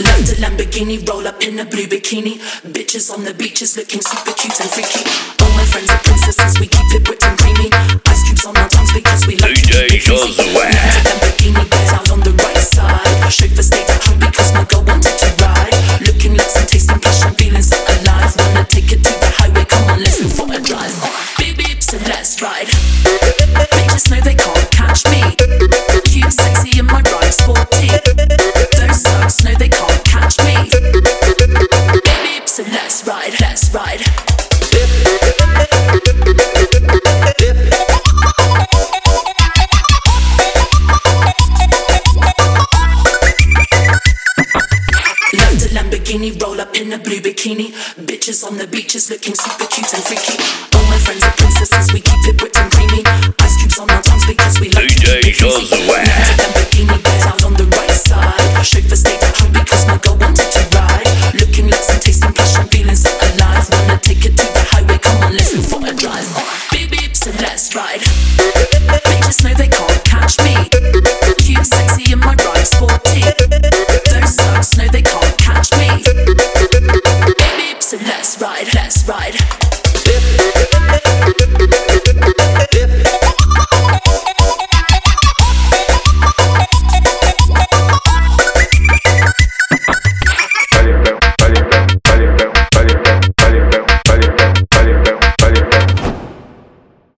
Love to Lamborghini, roll up in a blue bikini. Bitches on the Lamborghini, so let's ride, let's ride. Love the Lamborghini, roll up in a blue bikini. Bitches on the beaches looking super cute and freaky. All my friends are princesses, we keep it whipped and creamy. Ice cubes on our tongues because we like to DJ keep it shows easy. the way. Lamborghini, get out on the right side. Chauffeur stay that's right.